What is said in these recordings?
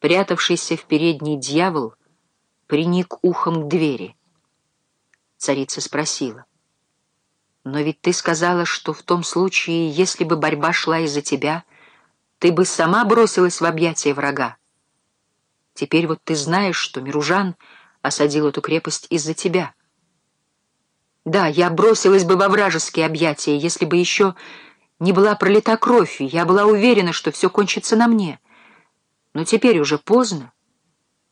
прятавшийся в передний дьявол, приник ухом к двери. Царица спросила. «Но ведь ты сказала, что в том случае, если бы борьба шла из-за тебя, ты бы сама бросилась в объятия врага. Теперь вот ты знаешь, что Миружан осадил эту крепость из-за тебя». Да, я бросилась бы во вражеские объятия, если бы еще не была пролита кровь, я была уверена, что все кончится на мне. Но теперь уже поздно.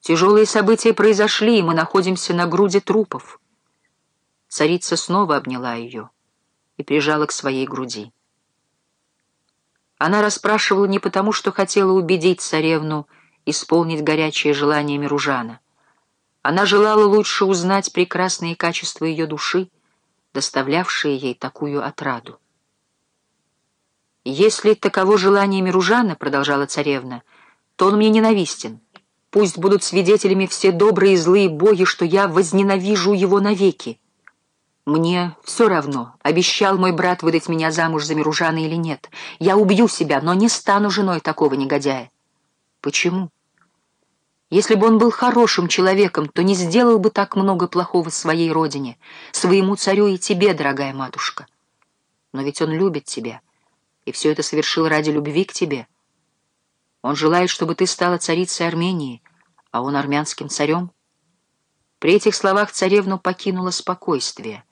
Тяжелые события произошли, и мы находимся на груди трупов. Царица снова обняла ее и прижала к своей груди. Она расспрашивала не потому, что хотела убедить царевну исполнить горячее желание Миружана. Она желала лучше узнать прекрасные качества ее души, доставлявшие ей такую отраду. «Если таково желание Миружана, — продолжала царевна, — то он мне ненавистен. Пусть будут свидетелями все добрые и злые боги, что я возненавижу его навеки. Мне все равно, обещал мой брат выдать меня замуж за Миружана или нет. Я убью себя, но не стану женой такого негодяя. Почему? Если бы он был хорошим человеком, то не сделал бы так много плохого своей родине, своему царю и тебе, дорогая матушка. Но ведь он любит тебя, и все это совершил ради любви к тебе. Он желает, чтобы ты стала царицей Армении, а он армянским царем. При этих словах царевну покинуло спокойствие.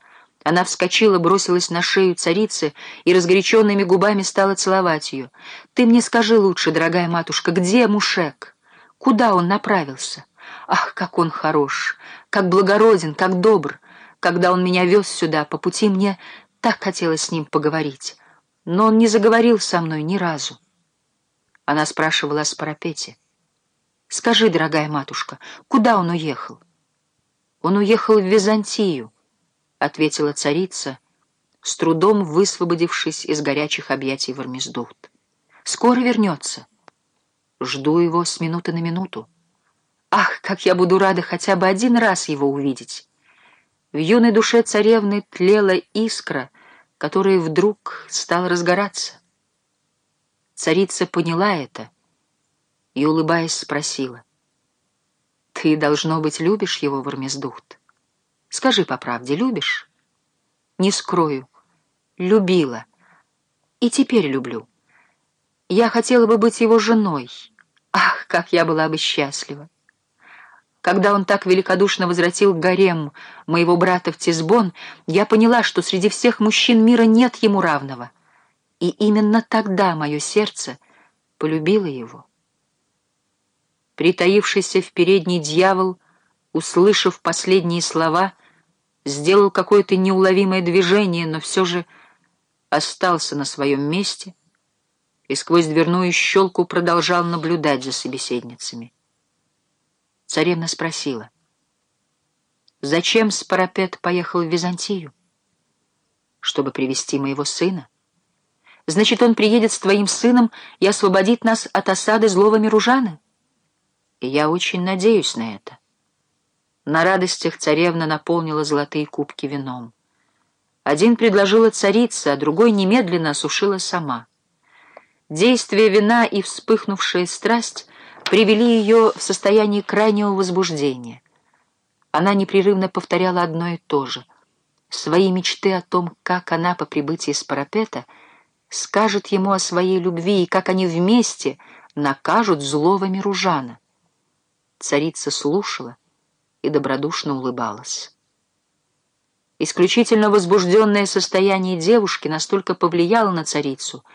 Она вскочила, бросилась на шею царицы и разгоряченными губами стала целовать ее. «Ты мне скажи лучше, дорогая матушка, где Мушек?» Куда он направился? Ах, как он хорош, как благороден, как добр. Когда он меня вез сюда, по пути мне так хотелось с ним поговорить. Но он не заговорил со мной ни разу. Она спрашивала о Спарапете. «Скажи, дорогая матушка, куда он уехал?» «Он уехал в Византию», — ответила царица, с трудом высвободившись из горячих объятий Вармездухт. «Скоро вернется». Жду его с минуты на минуту. Ах, как я буду рада хотя бы один раз его увидеть! В юной душе царевны тлела искра, которая вдруг стала разгораться. Царица поняла это и, улыбаясь, спросила. «Ты, должно быть, любишь его, Вармездухт? Скажи по правде, любишь?» «Не скрою. Любила. И теперь люблю. Я хотела бы быть его женой. Ах, как я была бы счастлива! Когда он так великодушно возвратил гарем моего брата в Тисбон, я поняла, что среди всех мужчин мира нет ему равного. И именно тогда мое сердце полюбило его. Притаившийся в передний дьявол, услышав последние слова, сделал какое-то неуловимое движение, но все же остался на своем месте — и сквозь дверную щелку продолжал наблюдать за собеседницами. Царевна спросила, «Зачем Спарапет поехал в Византию? Чтобы привести моего сына? Значит, он приедет с твоим сыном и освободит нас от осады злого Миружана? И я очень надеюсь на это». На радостях царевна наполнила золотые кубки вином. Один предложила царица, а другой немедленно осушила сама — Действие вина и вспыхнувшая страсть привели ее в состояние крайнего возбуждения. Она непрерывно повторяла одно и то же. Свои мечты о том, как она по прибытии с парапета скажет ему о своей любви и как они вместе накажут злого Миружана. Царица слушала и добродушно улыбалась. Исключительно возбужденное состояние девушки настолько повлияло на царицу —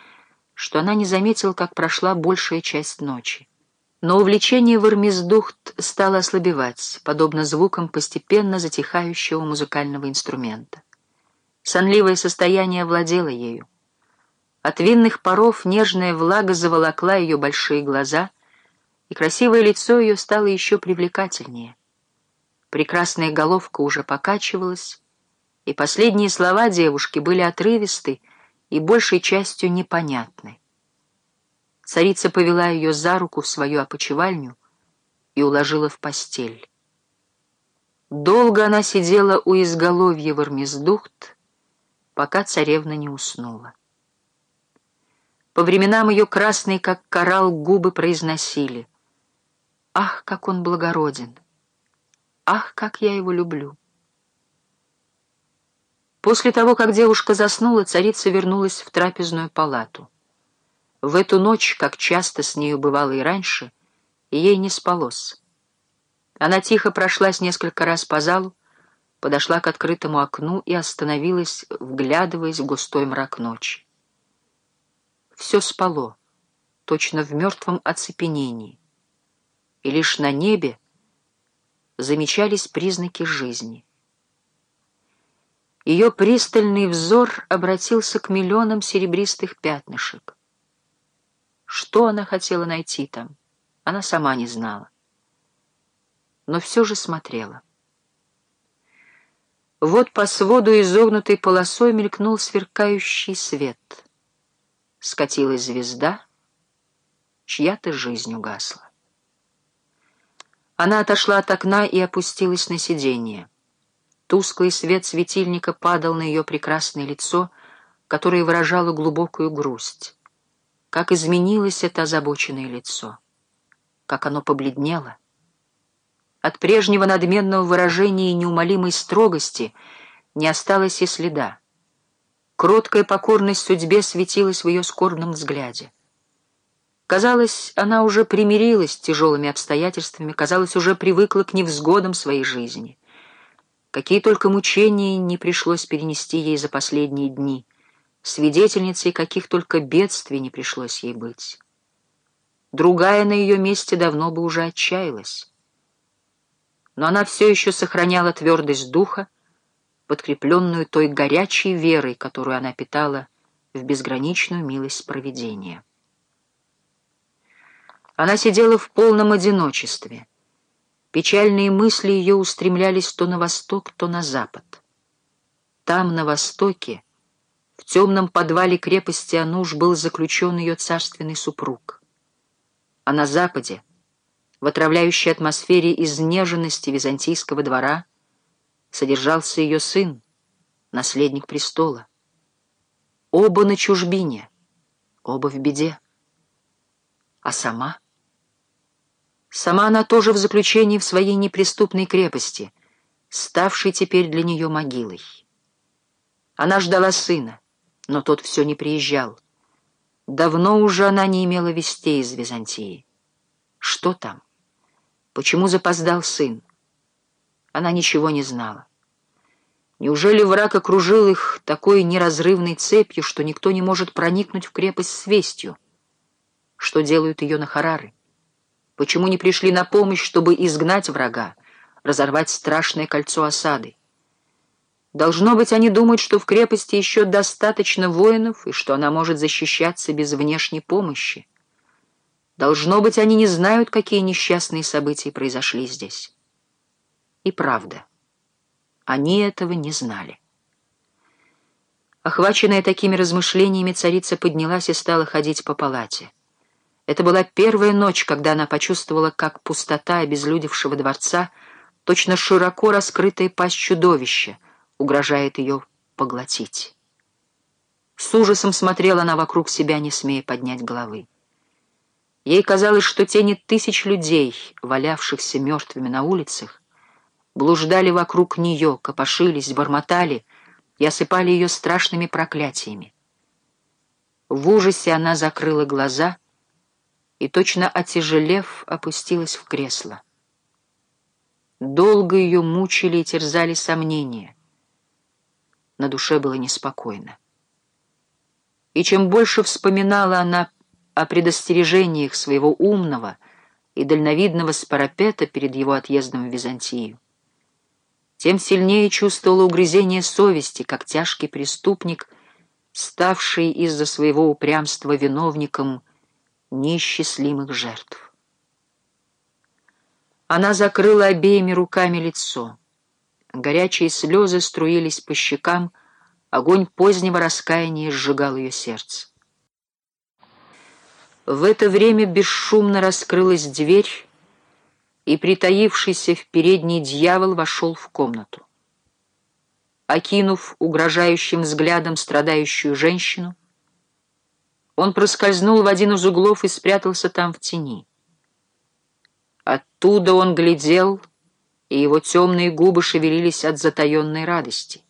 что она не заметила, как прошла большая часть ночи. Но увлечение Вармездухт стало ослабевать, подобно звукам постепенно затихающего музыкального инструмента. Сонливое состояние владело ею. От винных паров нежная влага заволокла ее большие глаза, и красивое лицо ее стало еще привлекательнее. Прекрасная головка уже покачивалась, и последние слова девушки были отрывисты, и большей частью непонятны. Царица повела ее за руку в свою опочивальню и уложила в постель. Долго она сидела у изголовья Вармездухт, пока царевна не уснула. По временам ее красные, как коралл, губы произносили Ах, как он благороден! Ах, как я его люблю! После того, как девушка заснула, царица вернулась в трапезную палату. В эту ночь, как часто с нею бывало и раньше, ей не спалось. Она тихо прошлась несколько раз по залу, подошла к открытому окну и остановилась, вглядываясь в густой мрак ночи. Все спало, точно в мертвом оцепенении, и лишь на небе замечались признаки жизни. Ее пристальный взор обратился к миллионам серебристых пятнышек. Что она хотела найти там, она сама не знала. Но все же смотрела. Вот по своду изогнутой полосой мелькнул сверкающий свет. Скатилась звезда, чья-то жизнь угасла. Она отошла от окна и опустилась на сиденье. Тусклый свет светильника падал на ее прекрасное лицо, которое выражало глубокую грусть. Как изменилось это озабоченное лицо! Как оно побледнело! От прежнего надменного выражения и неумолимой строгости не осталось и следа. Кроткая покорность судьбе светилась в ее скорбном взгляде. Казалось, она уже примирилась с тяжелыми обстоятельствами, казалось, уже привыкла к невзгодам своей жизни. Какие только мучения не пришлось перенести ей за последние дни, свидетельницей каких только бедствий не пришлось ей быть. Другая на ее месте давно бы уже отчаялась. Но она все еще сохраняла твердость духа, подкрепленную той горячей верой, которую она питала в безграничную милость провидения. Она сидела в полном одиночестве. Печальные мысли ее устремлялись то на восток, то на запад. Там, на востоке, в темном подвале крепости Ануш был заключен ее царственный супруг. А на западе, в отравляющей атмосфере изнеженности византийского двора, содержался ее сын, наследник престола. Оба на чужбине, оба в беде. А сама... Сама она тоже в заключении в своей неприступной крепости, ставшей теперь для нее могилой. Она ждала сына, но тот все не приезжал. Давно уже она не имела вестей из Византии. Что там? Почему запоздал сын? Она ничего не знала. Неужели враг окружил их такой неразрывной цепью, что никто не может проникнуть в крепость с вестью? Что делают ее на Харары? Почему не пришли на помощь, чтобы изгнать врага, разорвать страшное кольцо осады? Должно быть, они думают, что в крепости еще достаточно воинов и что она может защищаться без внешней помощи. Должно быть, они не знают, какие несчастные события произошли здесь. И правда, они этого не знали. Охваченная такими размышлениями, царица поднялась и стала ходить по палате. Это была первая ночь, когда она почувствовала, как пустота обезлюдевшего дворца, точно широко раскрытая пасть чудовища, угрожает ее поглотить. С ужасом смотрела она вокруг себя, не смея поднять головы. Ей казалось, что тени тысяч людей, валявшихся мертвыми на улицах, блуждали вокруг нее, копошились, бормотали и осыпали ее страшными проклятиями. В ужасе она закрыла глаза и, точно отяжелев, опустилась в кресло. Долго ее мучили и терзали сомнения. На душе было неспокойно. И чем больше вспоминала она о предостережениях своего умного и дальновидного Спарапета перед его отъездом в Византию, тем сильнее чувствовала угрызение совести, как тяжкий преступник, ставший из-за своего упрямства виновником неисчислимых жертв. Она закрыла обеими руками лицо. Горячие слезы струились по щекам, огонь позднего раскаяния сжигал ее сердце. В это время бесшумно раскрылась дверь, и притаившийся в передней дьявол вошел в комнату. Окинув угрожающим взглядом страдающую женщину, он проскользнул в один из углов и спрятался там в тени. Оттуда он глядел, и его темные губы шевелились от затаенной радости.